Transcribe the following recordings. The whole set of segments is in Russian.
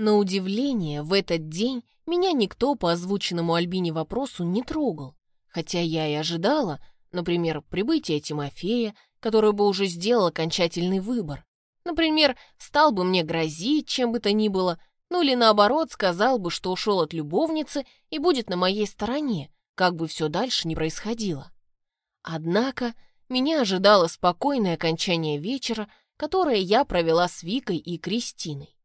На удивление, в этот день меня никто по озвученному Альбине вопросу не трогал, хотя я и ожидала, например, прибытия Тимофея, который бы уже сделал окончательный выбор. Например, стал бы мне грозить, чем бы то ни было, ну или наоборот, сказал бы, что ушел от любовницы и будет на моей стороне, как бы все дальше не происходило. Однако меня ожидало спокойное окончание вечера, которое я провела с Викой и Кристиной.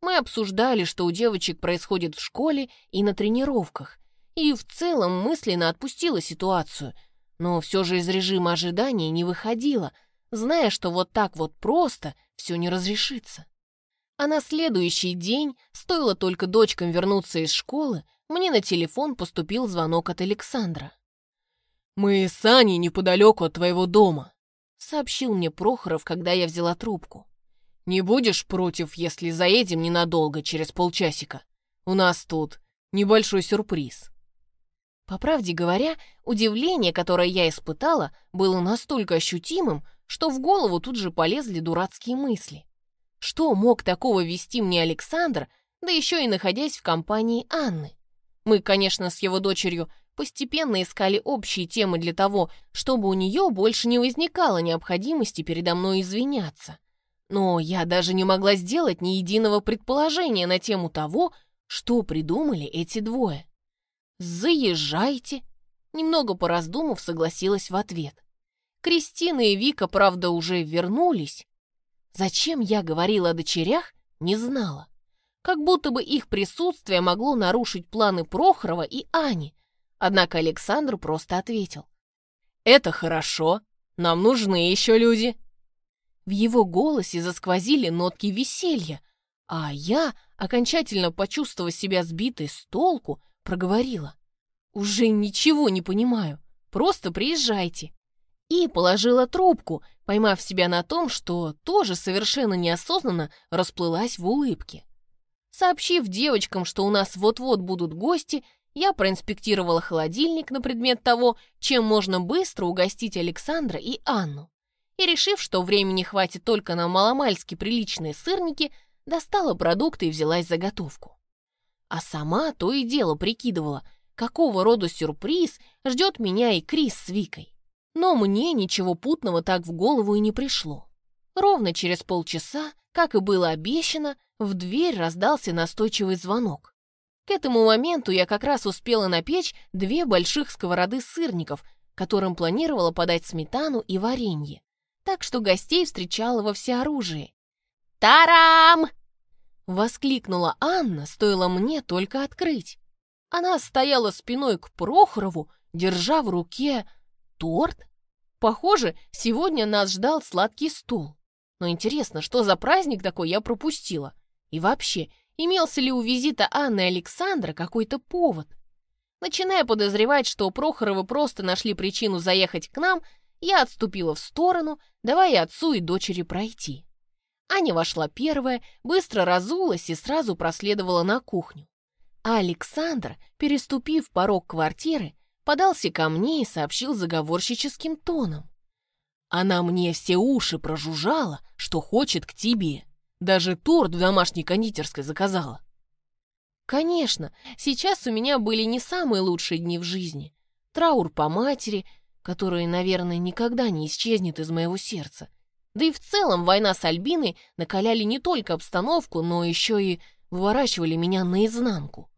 Мы обсуждали, что у девочек происходит в школе и на тренировках, и в целом мысленно отпустила ситуацию, но все же из режима ожидания не выходила, зная, что вот так вот просто все не разрешится. А на следующий день, стоило только дочкам вернуться из школы, мне на телефон поступил звонок от Александра. «Мы с Аней неподалеку от твоего дома», — сообщил мне Прохоров, когда я взяла трубку. «Не будешь против, если заедем ненадолго, через полчасика? У нас тут небольшой сюрприз». По правде говоря, удивление, которое я испытала, было настолько ощутимым, что в голову тут же полезли дурацкие мысли. Что мог такого вести мне Александр, да еще и находясь в компании Анны? Мы, конечно, с его дочерью постепенно искали общие темы для того, чтобы у нее больше не возникало необходимости передо мной извиняться. Но я даже не могла сделать ни единого предположения на тему того, что придумали эти двое. «Заезжайте!» Немного пораздумав, согласилась в ответ. Кристина и Вика, правда, уже вернулись. Зачем я говорила о дочерях, не знала. Как будто бы их присутствие могло нарушить планы Прохорова и Ани, Однако Александр просто ответил. «Это хорошо. Нам нужны еще люди». В его голосе засквозили нотки веселья, а я, окончательно почувствовав себя сбитой с толку, проговорила. «Уже ничего не понимаю. Просто приезжайте». И положила трубку, поймав себя на том, что тоже совершенно неосознанно расплылась в улыбке. Сообщив девочкам, что у нас вот-вот будут гости, я проинспектировала холодильник на предмет того, чем можно быстро угостить Александра и Анну. И, решив, что времени хватит только на маломальски приличные сырники, достала продукты и взялась за готовку. А сама то и дело прикидывала, какого рода сюрприз ждет меня и Крис с Викой. Но мне ничего путного так в голову и не пришло. Ровно через полчаса, как и было обещано, в дверь раздался настойчивый звонок. К этому моменту я как раз успела напечь две больших сковороды сырников, которым планировала подать сметану и варенье. Так что гостей встречала во всеоружии. «Тарам!» — воскликнула Анна, стоило мне только открыть. Она стояла спиной к Прохорову, держа в руке торт. Похоже, сегодня нас ждал сладкий стул. Но интересно, что за праздник такой я пропустила? И вообще, Имелся ли у визита Анны и Александра какой-то повод? Начиная подозревать, что Прохоровы просто нашли причину заехать к нам, я отступила в сторону, давая отцу и дочери пройти. Аня вошла первая, быстро разулась и сразу проследовала на кухню. А Александр, переступив порог квартиры, подался ко мне и сообщил заговорщическим тоном. «Она мне все уши прожужжала, что хочет к тебе. Даже торт в домашней кондитерской заказала. Конечно, сейчас у меня были не самые лучшие дни в жизни. Траур по матери, который, наверное, никогда не исчезнет из моего сердца. Да и в целом война с Альбиной накаляли не только обстановку, но еще и выворачивали меня наизнанку.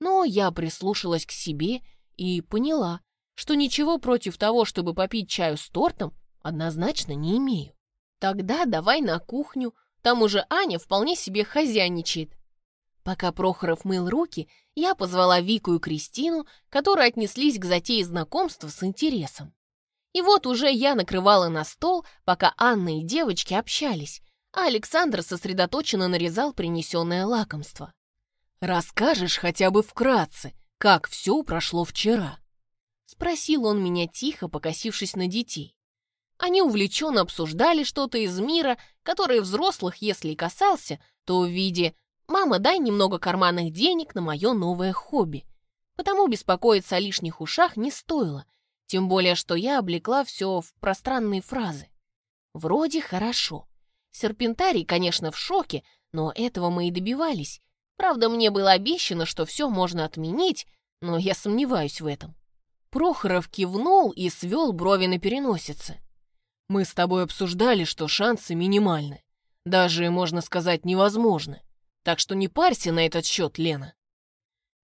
Но я прислушалась к себе и поняла, что ничего против того, чтобы попить чаю с тортом, однозначно не имею. Тогда давай на кухню, там уже Аня вполне себе хозяйничает. Пока Прохоров мыл руки, я позвала Вику и Кристину, которые отнеслись к затее знакомства с интересом. И вот уже я накрывала на стол, пока Анна и девочки общались, а Александр сосредоточенно нарезал принесенное лакомство. «Расскажешь хотя бы вкратце, как все прошло вчера?» Спросил он меня тихо, покосившись на детей. Они увлеченно обсуждали что-то из мира, который взрослых, если и касался, то в виде «мама, дай немного карманных денег на мое новое хобби». Потому беспокоиться о лишних ушах не стоило, тем более, что я облекла все в пространные фразы. Вроде хорошо. Серпентарий, конечно, в шоке, но этого мы и добивались. Правда, мне было обещано, что все можно отменить, но я сомневаюсь в этом. Прохоров кивнул и свел брови на переносице. «Мы с тобой обсуждали, что шансы минимальны. Даже, можно сказать, невозможны. Так что не парься на этот счет, Лена».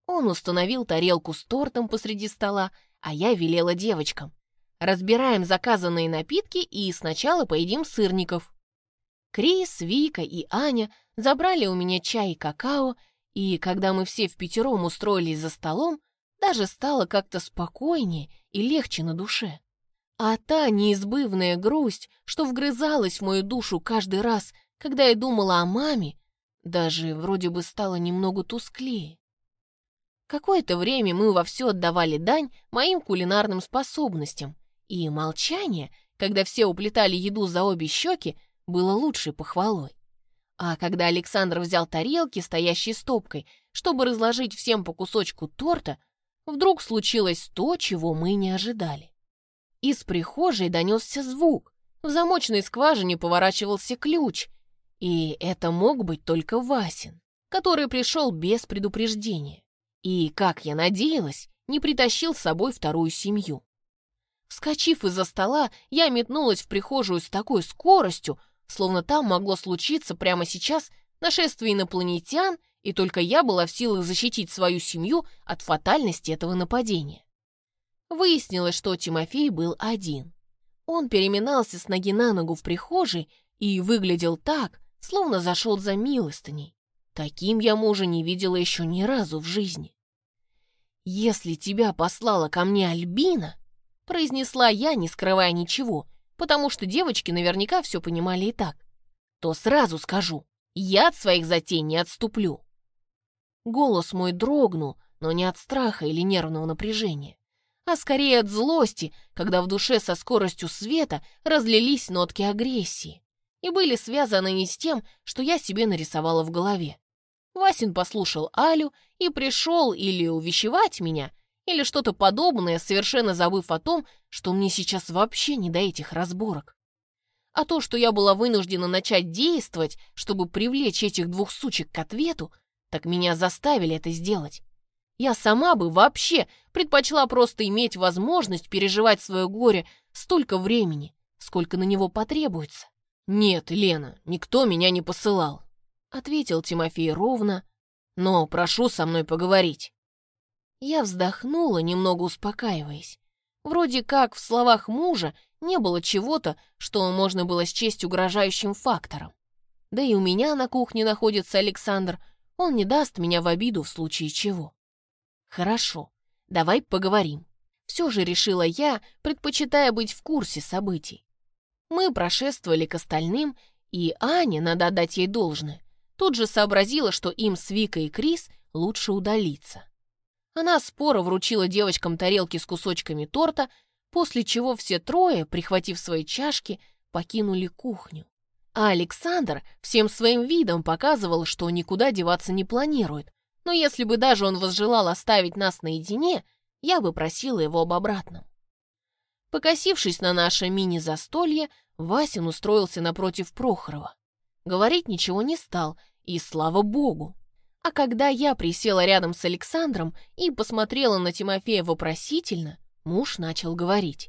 Он установил тарелку с тортом посреди стола, а я велела девочкам. Разбираем заказанные напитки и сначала поедим сырников. Крис, Вика и Аня забрали у меня чай и какао, и когда мы все в пятером устроились за столом, даже стало как-то спокойнее и легче на душе. А та неизбывная грусть, что вгрызалась в мою душу каждый раз, когда я думала о маме, даже вроде бы стала немного тусклее. Какое-то время мы вовсю отдавали дань моим кулинарным способностям, и молчание, когда все уплетали еду за обе щеки, было лучшей похвалой. А когда Александр взял тарелки, стоящие стопкой, чтобы разложить всем по кусочку торта, вдруг случилось то, чего мы не ожидали. Из прихожей донесся звук, в замочной скважине поворачивался ключ, и это мог быть только Васин, который пришел без предупреждения. И, как я надеялась, не притащил с собой вторую семью. Вскочив из-за стола, я метнулась в прихожую с такой скоростью, словно там могло случиться прямо сейчас нашествие инопланетян, и только я была в силах защитить свою семью от фатальности этого нападения. Выяснилось, что Тимофей был один. Он переминался с ноги на ногу в прихожей и выглядел так, словно зашел за милостыней. Таким я мужа не видела еще ни разу в жизни. «Если тебя послала ко мне Альбина», — произнесла я, не скрывая ничего, потому что девочки наверняка все понимали и так, то сразу скажу, я от своих затей не отступлю. Голос мой дрогнул, но не от страха или нервного напряжения, а скорее от злости, когда в душе со скоростью света разлились нотки агрессии и были связаны не с тем, что я себе нарисовала в голове. Васин послушал Алю и пришел или увещевать меня, или что-то подобное, совершенно забыв о том, что мне сейчас вообще не до этих разборок. А то, что я была вынуждена начать действовать, чтобы привлечь этих двух сучек к ответу, так меня заставили это сделать. Я сама бы вообще предпочла просто иметь возможность переживать свое горе столько времени, сколько на него потребуется. «Нет, Лена, никто меня не посылал», — ответил Тимофей ровно, «но прошу со мной поговорить». Я вздохнула, немного успокаиваясь. Вроде как в словах мужа не было чего-то, что можно было счесть угрожающим фактором. Да и у меня на кухне находится Александр, он не даст меня в обиду в случае чего. Хорошо, давай поговорим. Все же решила я, предпочитая быть в курсе событий. Мы прошествовали к остальным, и Аня, надо отдать ей должное, тут же сообразила, что им с Викой и Крис лучше удалиться. Она споро вручила девочкам тарелки с кусочками торта, после чего все трое, прихватив свои чашки, покинули кухню. А Александр всем своим видом показывал, что никуда деваться не планирует, но если бы даже он возжелал оставить нас наедине, я бы просила его об обратном. Покосившись на наше мини-застолье, Васин устроился напротив Прохорова. Говорить ничего не стал, и слава богу. А когда я присела рядом с Александром и посмотрела на Тимофея вопросительно, муж начал говорить.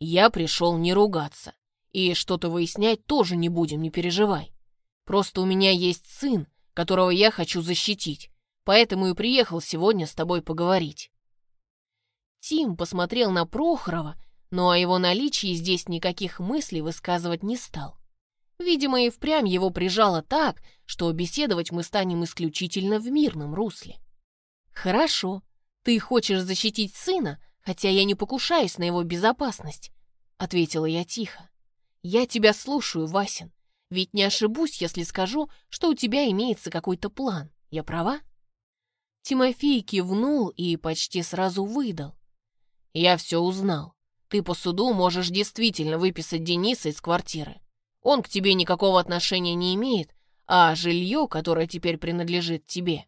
«Я пришел не ругаться, и что-то выяснять тоже не будем, не переживай. Просто у меня есть сын, которого я хочу защитить, поэтому и приехал сегодня с тобой поговорить». Тим посмотрел на Прохорова, но о его наличии здесь никаких мыслей высказывать не стал. Видимо, и впрямь его прижало так, что беседовать мы станем исключительно в мирном русле. «Хорошо, ты хочешь защитить сына, хотя я не покушаюсь на его безопасность», — ответила я тихо. «Я тебя слушаю, Васин, ведь не ошибусь, если скажу, что у тебя имеется какой-то план. Я права?» Тимофей кивнул и почти сразу выдал. «Я все узнал. Ты по суду можешь действительно выписать Дениса из квартиры. Он к тебе никакого отношения не имеет, а жилье, которое теперь принадлежит тебе.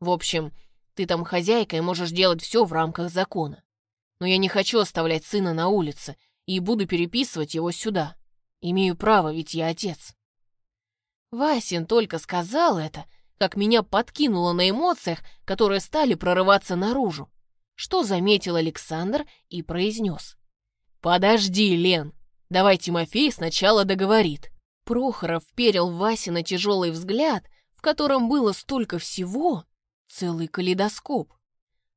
В общем, ты там хозяйка и можешь делать все в рамках закона. Но я не хочу оставлять сына на улице и буду переписывать его сюда. Имею право, ведь я отец». Васин только сказал это, как меня подкинуло на эмоциях, которые стали прорываться наружу, что заметил Александр и произнес. «Подожди, Лен, давай Тимофей сначала договорит». Прохоров вперил Васе на тяжелый взгляд, в котором было столько всего, целый калейдоскоп.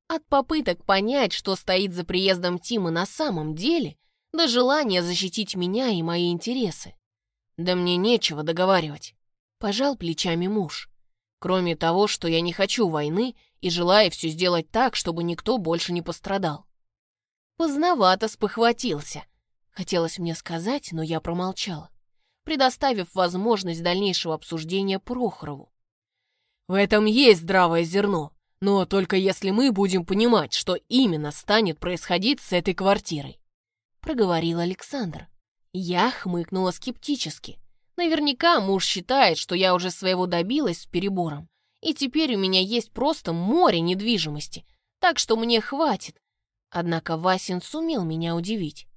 От попыток понять, что стоит за приездом Тима на самом деле, до желания защитить меня и мои интересы. Да мне нечего договаривать. Пожал плечами муж. Кроме того, что я не хочу войны и желаю все сделать так, чтобы никто больше не пострадал. Поздновато спохватился. Хотелось мне сказать, но я промолчала, предоставив возможность дальнейшего обсуждения Прохорову. В этом есть здравое зерно, но только если мы будем понимать, что именно станет происходить с этой квартирой. Проговорил Александр. Я хмыкнула скептически. Наверняка муж считает, что я уже своего добилась с перебором, и теперь у меня есть просто море недвижимости, так что мне хватит. Однако Васин сумел меня удивить.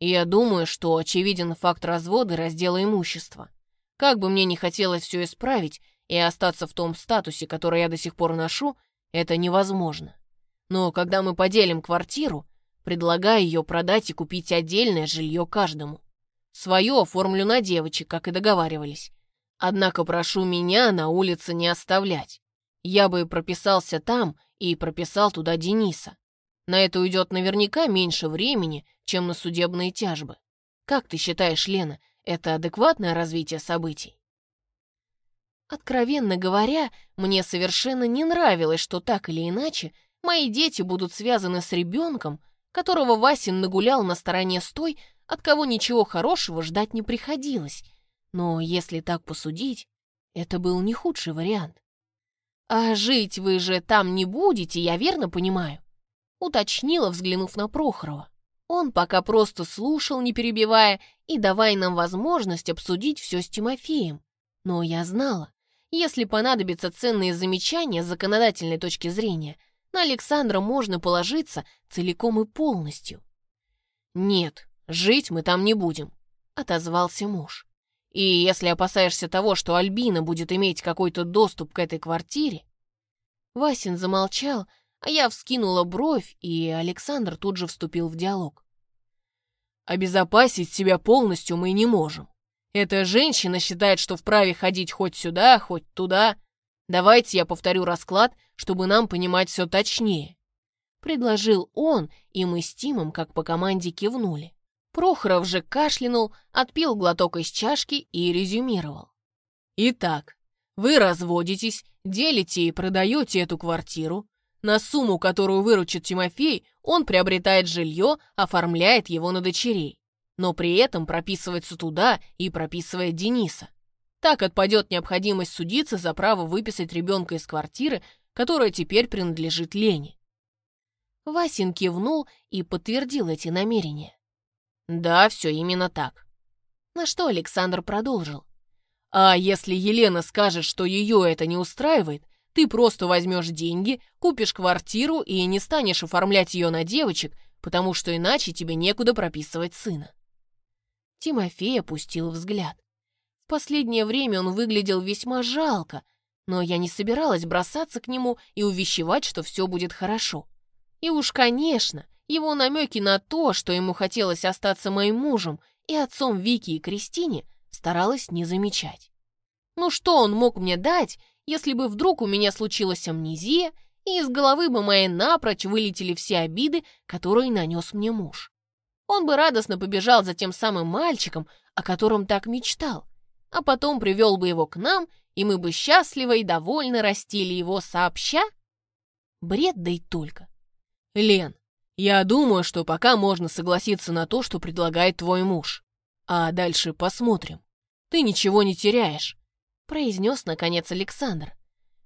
я думаю, что очевиден факт развода и раздела имущества. Как бы мне не хотелось все исправить, и остаться в том статусе, который я до сих пор ношу, это невозможно. Но когда мы поделим квартиру, предлагаю ее продать и купить отдельное жилье каждому. Свое оформлю на девочек, как и договаривались. Однако прошу меня на улице не оставлять. Я бы прописался там и прописал туда Дениса. На это уйдет наверняка меньше времени, чем на судебные тяжбы. Как ты считаешь, Лена, это адекватное развитие событий? Откровенно говоря, мне совершенно не нравилось, что так или иначе мои дети будут связаны с ребенком, которого Васин нагулял на стороне с той, от кого ничего хорошего ждать не приходилось. Но если так посудить, это был не худший вариант. «А жить вы же там не будете, я верно понимаю?» Уточнила, взглянув на Прохорова. Он пока просто слушал, не перебивая, и давая нам возможность обсудить все с Тимофеем. Но я знала, если понадобятся ценные замечания с законодательной точки зрения, на Александра можно положиться целиком и полностью. «Нет, жить мы там не будем», — отозвался муж. «И если опасаешься того, что Альбина будет иметь какой-то доступ к этой квартире...» Васин замолчал, я вскинула бровь, и Александр тут же вступил в диалог. «Обезопасить себя полностью мы не можем. Эта женщина считает, что вправе ходить хоть сюда, хоть туда. Давайте я повторю расклад, чтобы нам понимать все точнее. Предложил он, и мы с Тимом, как по команде, кивнули. Прохоров же кашлянул, отпил глоток из чашки и резюмировал. Итак, вы разводитесь, делите и продаете эту квартиру. На сумму, которую выручит Тимофей, он приобретает жилье, оформляет его на дочерей но при этом прописывается туда и прописывает Дениса. Так отпадет необходимость судиться за право выписать ребенка из квартиры, которая теперь принадлежит Лене. Васин кивнул и подтвердил эти намерения. Да, все именно так. На что Александр продолжил. А если Елена скажет, что ее это не устраивает, ты просто возьмешь деньги, купишь квартиру и не станешь оформлять ее на девочек, потому что иначе тебе некуда прописывать сына. Тимофей опустил взгляд. В последнее время он выглядел весьма жалко, но я не собиралась бросаться к нему и увещевать, что все будет хорошо. И уж, конечно, его намеки на то, что ему хотелось остаться моим мужем и отцом Вики и Кристине, старалась не замечать. Ну что он мог мне дать, если бы вдруг у меня случилась амнезия, и из головы бы моей напрочь вылетели все обиды, которые нанес мне муж? Он бы радостно побежал за тем самым мальчиком, о котором так мечтал, а потом привел бы его к нам, и мы бы счастливо и довольно растили его сообща. Бред, да и только. Лен, я думаю, что пока можно согласиться на то, что предлагает твой муж. А дальше посмотрим. Ты ничего не теряешь, произнес, наконец, Александр.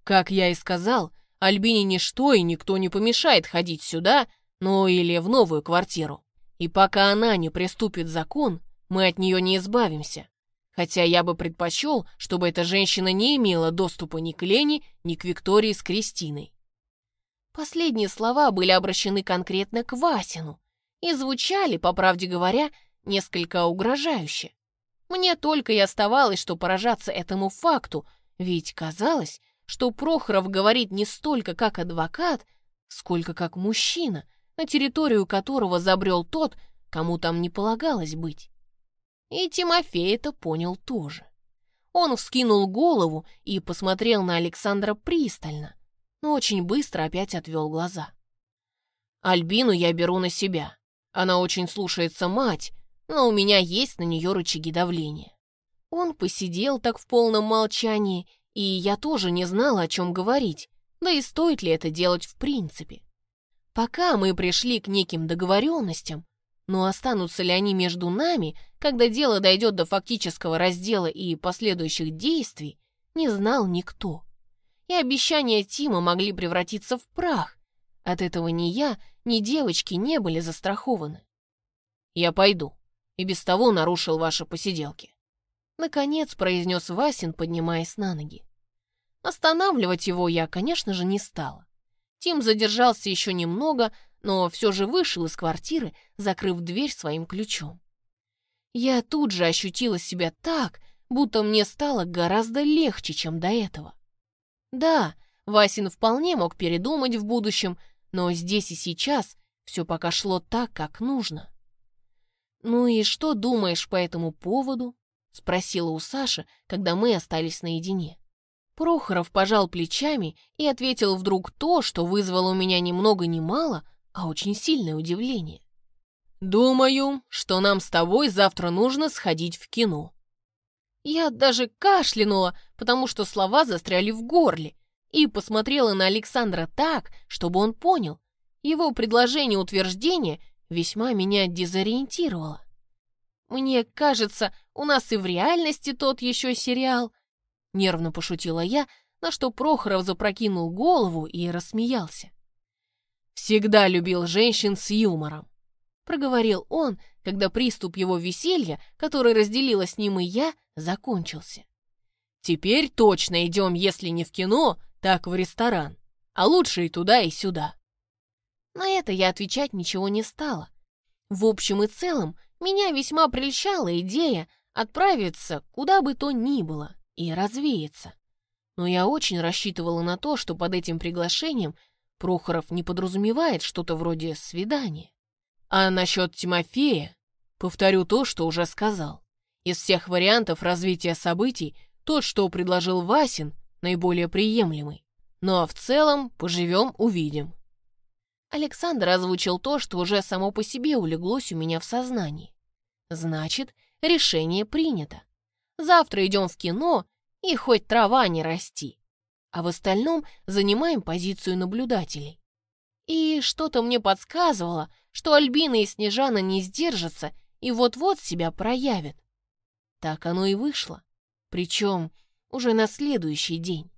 Как я и сказал, Альбине ничто и никто не помешает ходить сюда, ну или в новую квартиру. И пока она не приступит закон, мы от нее не избавимся. Хотя я бы предпочел, чтобы эта женщина не имела доступа ни к Лене, ни к Виктории с Кристиной. Последние слова были обращены конкретно к Васину и звучали, по правде говоря, несколько угрожающе. Мне только и оставалось, что поражаться этому факту, ведь казалось, что Прохоров говорит не столько как адвокат, сколько как мужчина, на территорию которого забрел тот, кому там не полагалось быть. И Тимофей это понял тоже. Он вскинул голову и посмотрел на Александра пристально, но очень быстро опять отвел глаза. «Альбину я беру на себя. Она очень слушается мать, но у меня есть на нее рычаги давления». Он посидел так в полном молчании, и я тоже не знала, о чем говорить, да и стоит ли это делать в принципе. Пока мы пришли к неким договоренностям, но останутся ли они между нами, когда дело дойдет до фактического раздела и последующих действий, не знал никто. И обещания Тима могли превратиться в прах. От этого ни я, ни девочки не были застрахованы. «Я пойду», и без того нарушил ваши посиделки. Наконец произнес Васин, поднимаясь на ноги. Останавливать его я, конечно же, не стала. Тим задержался еще немного, но все же вышел из квартиры, закрыв дверь своим ключом. Я тут же ощутила себя так, будто мне стало гораздо легче, чем до этого. Да, Васин вполне мог передумать в будущем, но здесь и сейчас все пока шло так, как нужно. «Ну и что думаешь по этому поводу?» — спросила у Саши, когда мы остались наедине. Прохоров пожал плечами и ответил вдруг то, что вызвало у меня ни много ни мало, а очень сильное удивление. «Думаю, что нам с тобой завтра нужно сходить в кино». Я даже кашлянула, потому что слова застряли в горле, и посмотрела на Александра так, чтобы он понял. Его предложение утверждения весьма меня дезориентировало. Мне кажется, у нас и в реальности тот еще сериал. Нервно пошутила я, на что Прохоров запрокинул голову и рассмеялся. «Всегда любил женщин с юмором», — проговорил он, когда приступ его веселья, который разделила с ним и я, закончился. «Теперь точно идем, если не в кино, так в ресторан, а лучше и туда, и сюда». На это я отвечать ничего не стала. В общем и целом, меня весьма прельщала идея отправиться куда бы то ни было и развеяться. Но я очень рассчитывала на то, что под этим приглашением Прохоров не подразумевает что-то вроде свидания. А насчет Тимофея, повторю то, что уже сказал. Из всех вариантов развития событий тот, что предложил Васин, наиболее приемлемый. Но в целом поживем-увидим. Александр озвучил то, что уже само по себе улеглось у меня в сознании. Значит, решение принято. Завтра идем в кино и хоть трава не расти. А в остальном занимаем позицию наблюдателей. И что-то мне подсказывало, что Альбина и Снежана не сдержатся и вот-вот себя проявят. Так оно и вышло. Причем уже на следующий день.